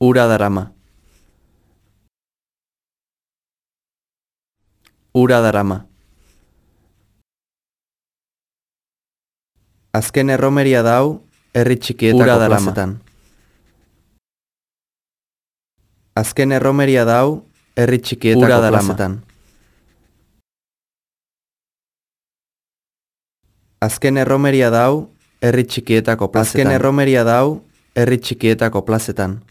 Ura darama. Ura darama. Azken erromeria dau, herri txikietako plazetan. Azken erromeria dau, herri txikietako plazetan. Azken erromeria dau, herri txikietako plazetan. Azken erromeria dau, herri txikietako plazetan.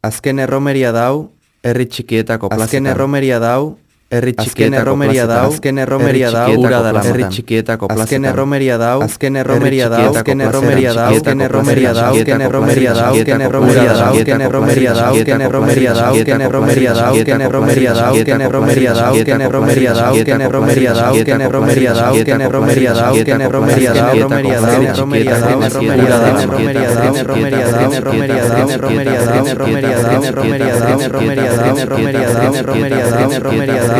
Azken erromeria dau, herri txikietako plazetan. Azken erromeria dau, herri txikietako erromeria dau, azken erromeria dau, ura da herri txikietako plazetan. Azken erromeria dau, azken erromeria dau, azken erromeria dau, azken erromeria dau, azken erromeria dau, azken erromeria dau, azken erromeria dau, azken erromeria dau, azken erromeria dau, azken erromeria dau, azken erromeria dau, azken erromeria dau, azken erromeria dau, azken erromeria dau, azken erromeria dau, azken erromeria dau, erromeria dau, erromeria dau, erromeria dau, erromeria dau, erromeria dau, erromeria dau, erromeria dau, erromeria dau, erromeria dau, erromeria dau, erromeria dau, erromeria dau, erromeria dau,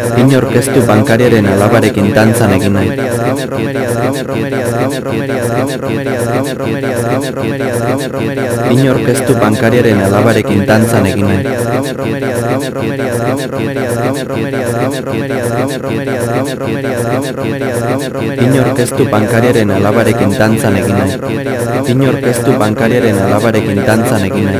Azken orkestu bankariaren alabarekin dantzan egin nahi Azken orkestu bankariaren alabarekin dantzan egin nahi Azken orkestu bankariaren alabarekin dantzan egin nahi Azken orkestu bankariaren alabarekin dantzan egin nahi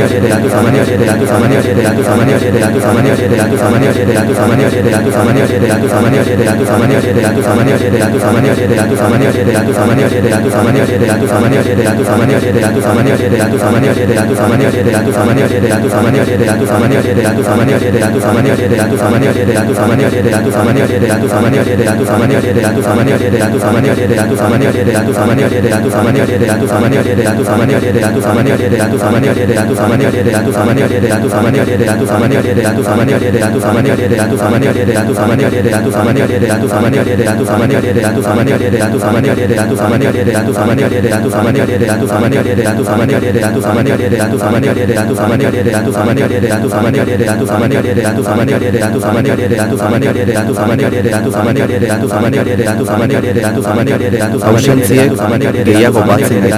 samania Ausencia, que ya combate en la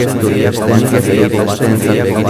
Niech tu jest ten, co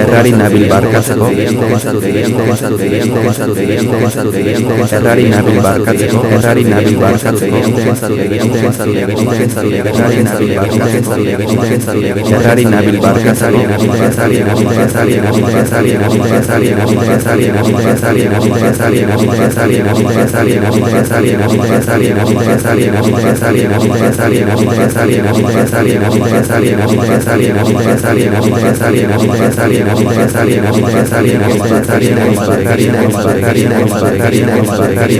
Ferrari Nabil Barca Ferrari Salina,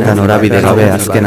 Eta norabide gabe azken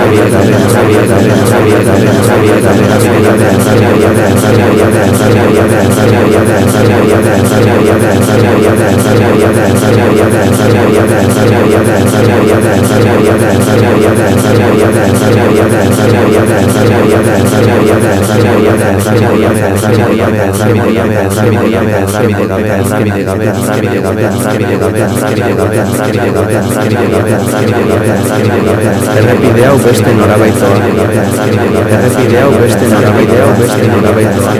Gabriel, de la Errepidea beste norabait doa. Errepidea beste norabait doa, beste norabait.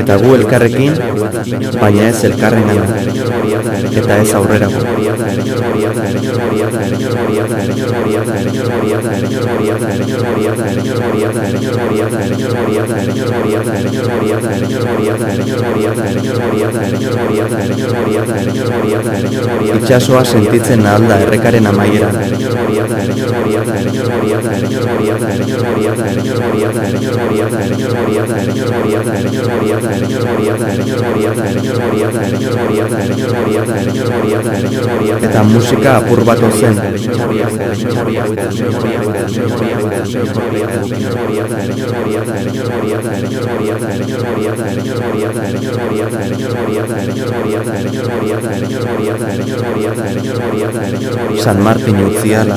eta gu elkarrekin baina ez elkarren eta ez aurrera itxasoa sentitzen alda errekaren amaiera? Eta musika apur bat. San Martín Luciana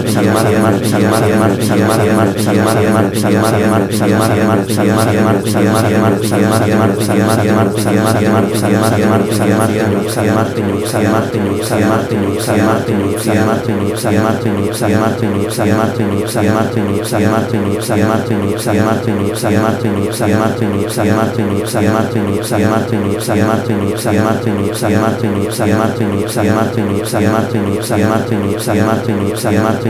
Martin, Martin, Martin, Martin, Martin,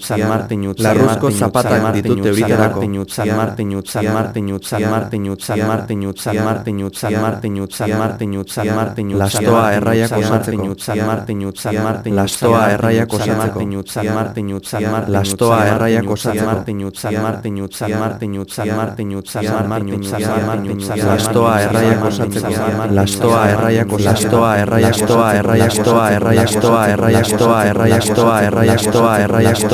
San Martin San Martin San Martin San Martin San Martin San Martin San Martin San Martin San Martin San Martin San Martin San Martin San Martin San San Martin San Martin San Martin San Martin San Martin San Martin San Martin San Martin San Martin San Martin San Martin San Martin San Martin San San Martin Lastoa San Martin Lastoa erraiak osatzeko San Martin San Martin Lastoa erraiak osatzeko Martin San Martin San Martin San Martin San Martin San Martin Lastoa erraiak osatzeko Lastoa Lastoa erraiak Lastoa Lastoa erraiak Lastoa Lastoa erraiak Lastoa Lastoa erraiak Lastoa Lastoa erraiak Lastoa Lastoa erraiak Lastoa Lastoa erraiak Lastoa Lastoa erraiak Lastoa Lastoa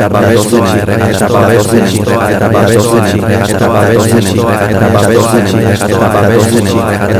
eta babes gutxi eta babes gutxi eta babes gutxi eta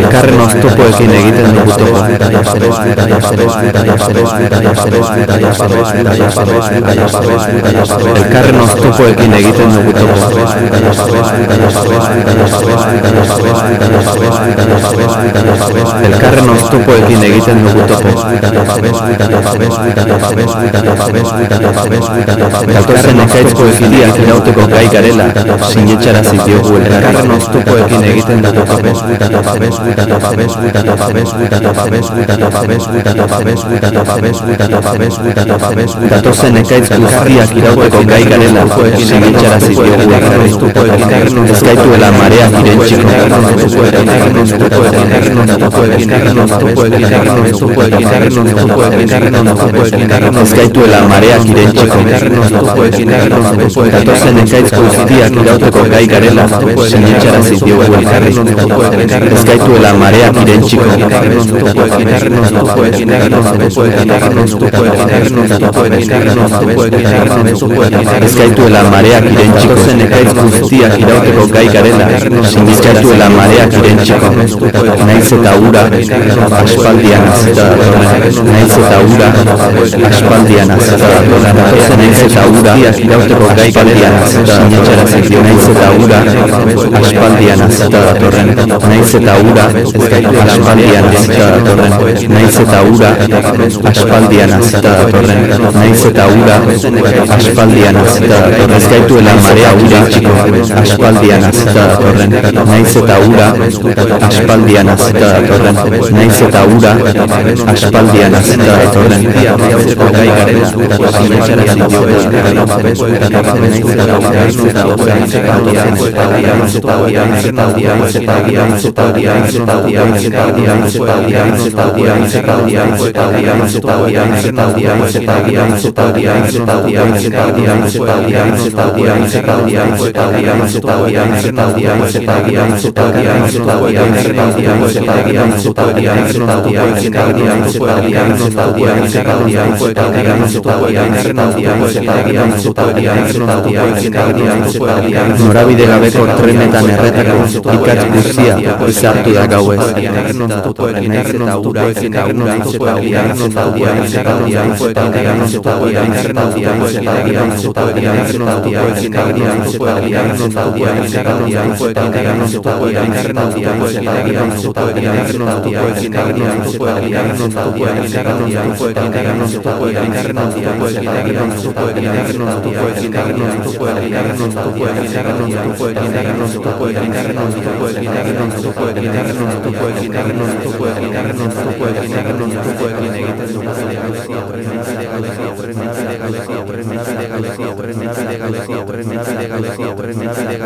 Elkarren oztopoekin egiten dugu topo. Elkarren oztopoekin egiten dugu. Elkarren oztopoekin gaiztoekin egiten dugu topo. Gatozen ekaizkoekin diak irauteko gai garela, sinetxara zidiogu elkarren oztukoekin egiten dugu topo. Gai garela, sinetxara zidiogu elkarren Ez gaituela mareak irentxiko. Ez gaituela mareak irentxiko. Datozen ekaitz guztiak irauteko gai garela, sinetxara zidiogu elkarri. Ez gaituela mareak irentxiko. Ez gaituela mareak irentxiko. Zen ekaitz guztiak irauteko gai garela, sinetxatuela mareak irentxiko. Naiz eta ura, aspaldian azita datorren. Naiz eta ura, aspaldian azita datorren. Naiz eta ura, irauteko garela, sinetxara zidiogu. Naiz eta ura, aspaldian azita datorren. Naiz eta ura, aspaldian azita datorren. Naiz eta ura, aspaldian azita datorren. Naiz eta ura, aspaldian azita datorren. Ez gaituela marea ura aspaldian azita azta datorren, naiz eta ura aspaldian azta datorren, naiz eta ura aspaldian azta datorren, Italiano, italiano, italiano, italiano, italiano, italiano, italiano, italiano, italiano, Norabide gabeko trenetan erretako ikatz guzia izartu da gauez.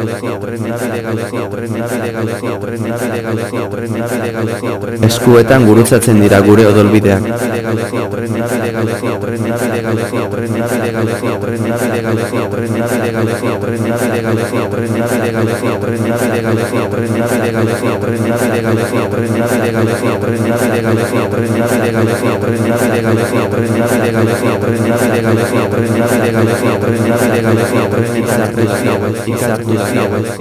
Gracias. Eskuetan gurutzatzen dira gure odolbideak. Izartu zion,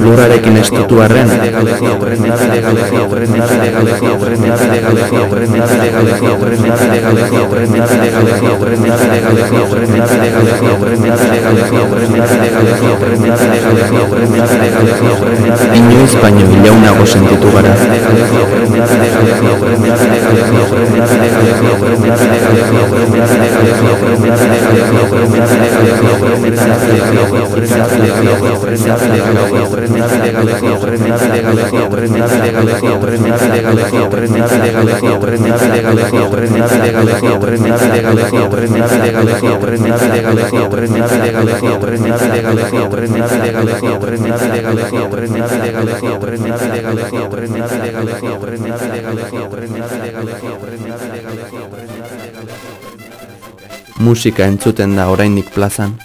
Lurrarekin estutu arren Inoiz baino ilaunago sentitu gara Musika entzuten da oraindik plazan